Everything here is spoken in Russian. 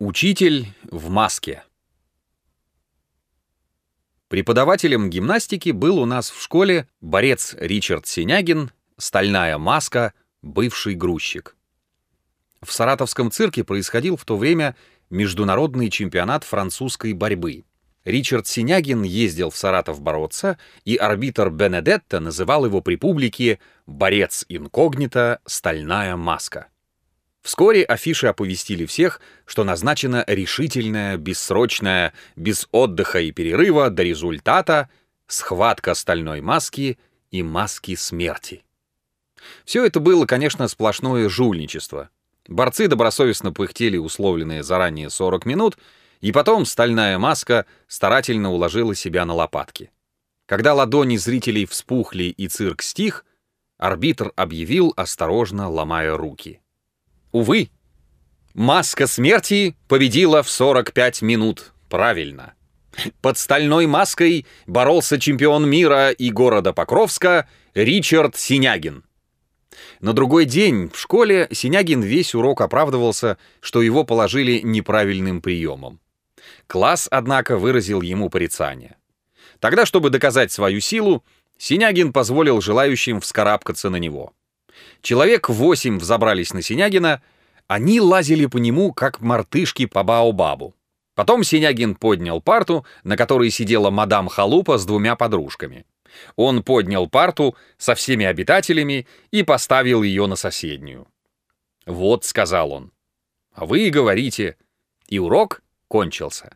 Учитель в маске. Преподавателем гимнастики был у нас в школе борец Ричард Синягин, стальная маска, бывший грузчик. В Саратовском цирке происходил в то время международный чемпионат французской борьбы. Ричард Синягин ездил в Саратов бороться, и арбитр Бенедетто называл его при публике «борец инкогнито, стальная маска». Вскоре афиши оповестили всех, что назначена решительная, бессрочная, без отдыха и перерыва до результата схватка стальной маски и маски смерти. Все это было, конечно, сплошное жульничество. Борцы добросовестно пыхтели условленные заранее 40 минут, и потом стальная маска старательно уложила себя на лопатки. Когда ладони зрителей вспухли и цирк стих, арбитр объявил, осторожно ломая руки — Увы, маска смерти победила в 45 минут. Правильно. Под стальной маской боролся чемпион мира и города Покровска Ричард Синягин. На другой день в школе Синягин весь урок оправдывался, что его положили неправильным приемом. Класс, однако, выразил ему порицание. Тогда, чтобы доказать свою силу, Синягин позволил желающим вскарабкаться на него. Человек восемь взобрались на Синягина, они лазили по нему, как мартышки по Баобабу. Потом Синягин поднял парту, на которой сидела мадам Халупа с двумя подружками. Он поднял парту со всеми обитателями и поставил ее на соседнюю. «Вот», — сказал он, — «а вы говорите». И урок кончился.